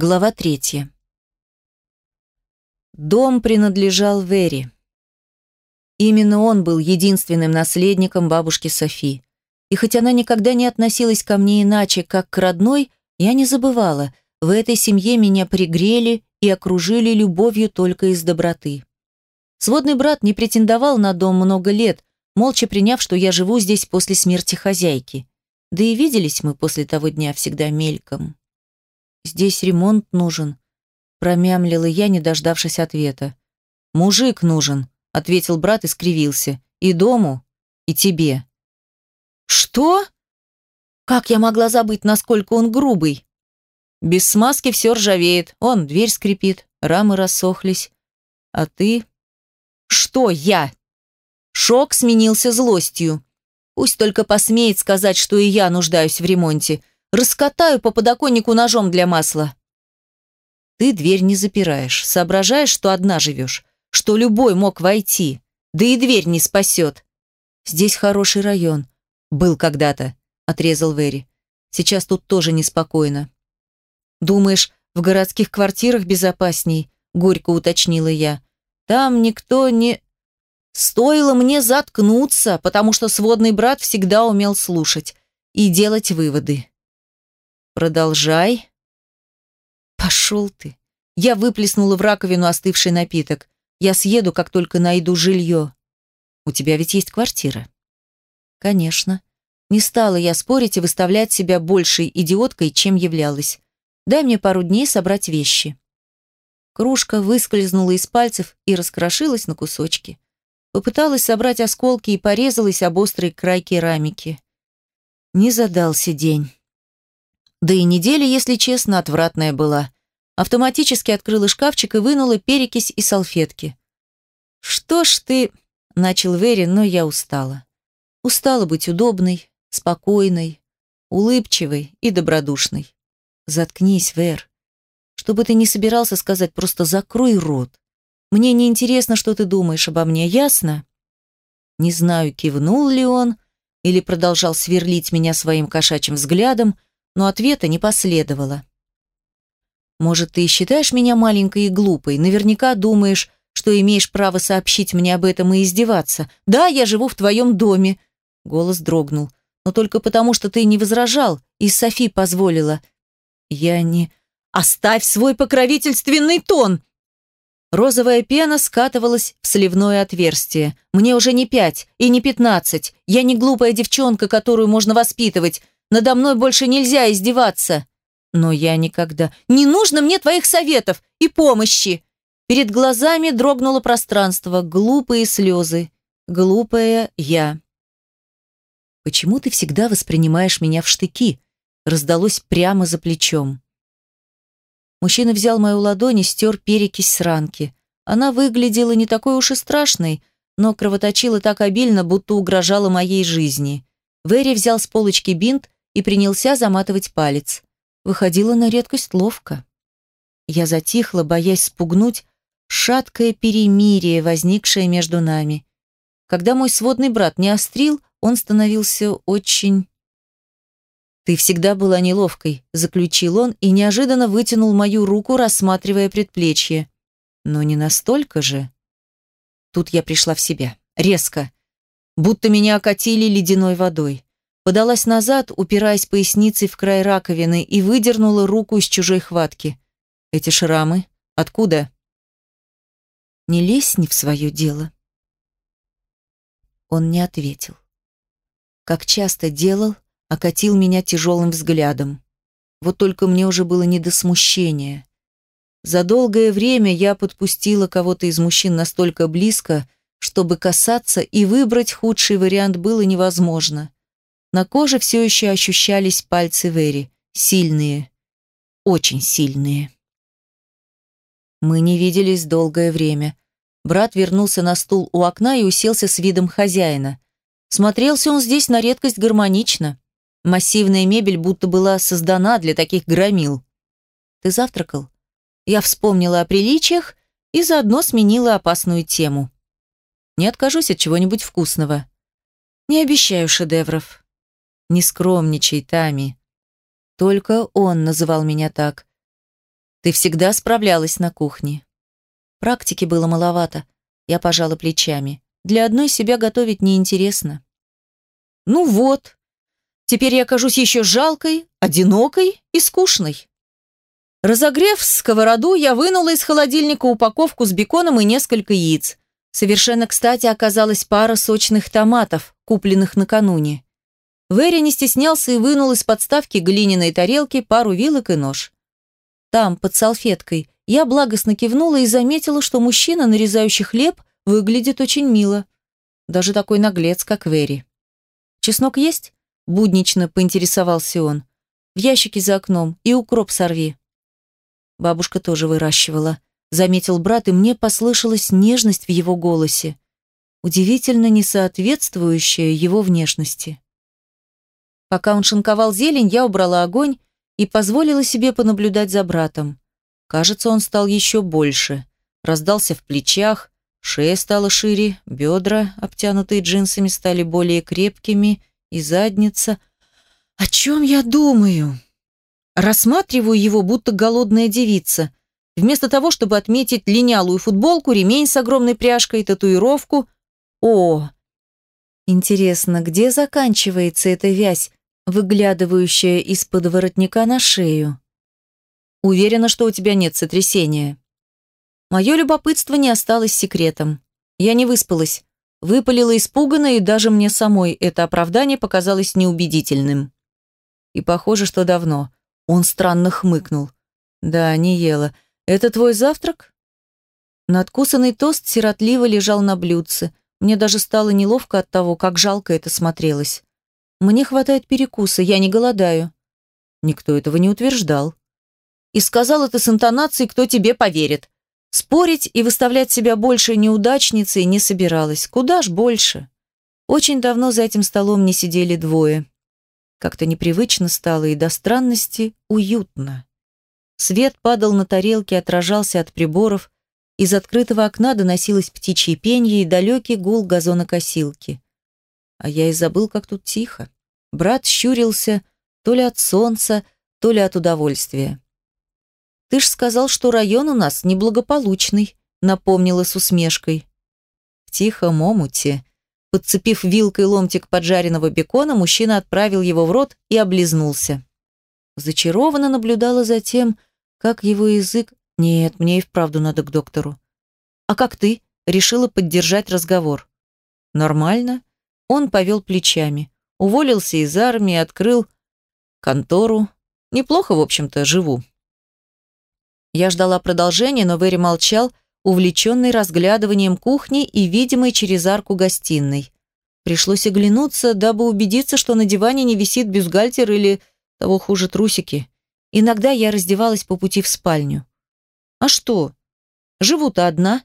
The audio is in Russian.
Глава третья. Дом принадлежал Вери. Именно он был единственным наследником бабушки Софи. И хоть она никогда не относилась ко мне иначе, как к родной, я не забывала, в этой семье меня пригрели и окружили любовью только из доброты. Сводный брат не претендовал на дом много лет, молча приняв, что я живу здесь после смерти хозяйки. Да и виделись мы после того дня всегда мельком. «Здесь ремонт нужен», — промямлила я, не дождавшись ответа. «Мужик нужен», — ответил брат и скривился. «И дому, и тебе». «Что?» Как я могла забыть, насколько он грубый? Без смазки все ржавеет. Он, дверь скрипит, рамы рассохлись. А ты... Что я? Шок сменился злостью. Пусть только посмеет сказать, что и я нуждаюсь в ремонте. Раскатаю по подоконнику ножом для масла. Ты дверь не запираешь, соображаешь, что одна живешь, что любой мог войти, да и дверь не спасет. Здесь хороший район. Был когда-то, отрезал Вэри. Сейчас тут тоже неспокойно. Думаешь, в городских квартирах безопасней? Горько уточнила я. Там никто не... Стоило мне заткнуться, потому что сводный брат всегда умел слушать и делать выводы. Продолжай. Пошел ты. Я выплеснула в раковину остывший напиток. Я съеду, как только найду жилье. У тебя ведь есть квартира? Конечно. Не стала я спорить и выставлять себя большей идиоткой, чем являлась. Дай мне пару дней собрать вещи. Кружка выскользнула из пальцев и раскрошилась на кусочки. Попыталась собрать осколки и порезалась об острый край керамики. Не задался день. Да и неделя, если честно, отвратная была. Автоматически открыла шкафчик и вынула перекись и салфетки. «Что ж ты...» — начал Вери, но я устала. Устала быть удобной, спокойной, улыбчивой и добродушной. Заткнись, Вер. Что бы ты ни собирался сказать, просто закрой рот. Мне не интересно, что ты думаешь обо мне, ясно? Не знаю, кивнул ли он или продолжал сверлить меня своим кошачьим взглядом, но ответа не последовало. Может, ты считаешь меня маленькой и глупой, наверняка думаешь, что имеешь право сообщить мне об этом и издеваться. Да, я живу в твоем доме. Голос дрогнул. Но только потому, что ты не возражал, и Софи позволила. Я не... Оставь свой покровительственный тон! Розовая пена скатывалась в сливное отверстие. Мне уже не пять и не пятнадцать. Я не глупая девчонка, которую можно воспитывать. Надо мной больше нельзя издеваться. Но я никогда... Не нужно мне твоих советов и помощи. Перед глазами дрогнуло пространство, глупые слезы. Глупая я. «Почему ты всегда воспринимаешь меня в штыки?» раздалось прямо за плечом. Мужчина взял мою ладонь и стер перекись с ранки. Она выглядела не такой уж и страшной, но кровоточила так обильно, будто угрожала моей жизни. Вэри взял с полочки бинт и принялся заматывать палец. Выходило на редкость ловко. Я затихла, боясь спугнуть шаткое перемирие, возникшее между нами. Когда мой сводный брат не острил, он становился очень... «Ты всегда была неловкой», — заключил он и неожиданно вытянул мою руку, рассматривая предплечье. «Но не настолько же». Тут я пришла в себя. Резко. Будто меня окатили ледяной водой подалась назад, упираясь поясницей в край раковины и выдернула руку из чужой хватки. Эти шрамы? Откуда? Не лезь не в свое дело. Он не ответил. Как часто делал, окатил меня тяжелым взглядом. Вот только мне уже было не до смущения. За долгое время я подпустила кого-то из мужчин настолько близко, чтобы касаться и выбрать худший вариант было невозможно. На коже все еще ощущались пальцы Вери. Сильные. Очень сильные. Мы не виделись долгое время. Брат вернулся на стул у окна и уселся с видом хозяина. Смотрелся он здесь на редкость гармонично. Массивная мебель будто была создана для таких громил. «Ты завтракал?» Я вспомнила о приличиях и заодно сменила опасную тему. «Не откажусь от чего-нибудь вкусного». «Не обещаю шедевров. Не скромничай, Тами. Только он называл меня так. Ты всегда справлялась на кухне. Практики было маловато. Я пожала плечами. Для одной себя готовить неинтересно. Ну вот. Теперь я кажусь еще жалкой, одинокой и скучной. Разогрев сковороду, я вынула из холодильника упаковку с беконом и несколько яиц. Совершенно кстати оказалась пара сочных томатов, купленных накануне. Вэри не стеснялся и вынул из подставки глиняной тарелки пару вилок и нож. Там, под салфеткой, я благостно кивнула и заметила, что мужчина, нарезающий хлеб, выглядит очень мило. Даже такой наглец, как Вэри. «Чеснок есть?» – буднично поинтересовался он. «В ящике за окном и укроп сорви». Бабушка тоже выращивала. Заметил брат, и мне послышалась нежность в его голосе, удивительно несоответствующая его внешности. Пока он шинковал зелень, я убрала огонь и позволила себе понаблюдать за братом. Кажется, он стал еще больше. Раздался в плечах, шея стала шире, бедра, обтянутые джинсами, стали более крепкими, и задница. О чем я думаю? Рассматриваю его, будто голодная девица. Вместо того, чтобы отметить линялую футболку, ремень с огромной пряжкой, татуировку. О! Интересно, где заканчивается эта вязь, выглядывающая из-под воротника на шею? Уверена, что у тебя нет сотрясения. Мое любопытство не осталось секретом. Я не выспалась. Выпалила испуганно, и даже мне самой это оправдание показалось неубедительным. И похоже, что давно. Он странно хмыкнул. «Да, не ела. Это твой завтрак?» Надкусанный тост сиротливо лежал на блюдце. Мне даже стало неловко от того, как жалко это смотрелось. Мне хватает перекуса, я не голодаю. Никто этого не утверждал. И сказал это с интонацией «кто тебе поверит». Спорить и выставлять себя больше неудачницей не собиралась. Куда ж больше? Очень давно за этим столом не сидели двое. Как-то непривычно стало и до странности уютно. Свет падал на тарелки, отражался от приборов, из открытого окна доносилось птичье пенье и далекий гул газонокосилки. А я и забыл, как тут тихо. Брат щурился то ли от солнца, то ли от удовольствия. «Ты ж сказал, что район у нас неблагополучный», напомнила с усмешкой. В тихом омуте Подцепив вилкой ломтик поджаренного бекона, мужчина отправил его в рот и облизнулся. Зачарованно наблюдала за тем, как его язык... Нет, мне и вправду надо к доктору. А как ты? Решила поддержать разговор. Нормально. Он повел плечами. Уволился из армии, открыл контору. Неплохо, в общем-то, живу. Я ждала продолжения, но Вэри молчал, увлеченный разглядыванием кухни и видимой через арку гостиной. Пришлось оглянуться, дабы убедиться, что на диване не висит бюстгальтер или, того хуже, трусики. Иногда я раздевалась по пути в спальню. А что? Живу-то одна.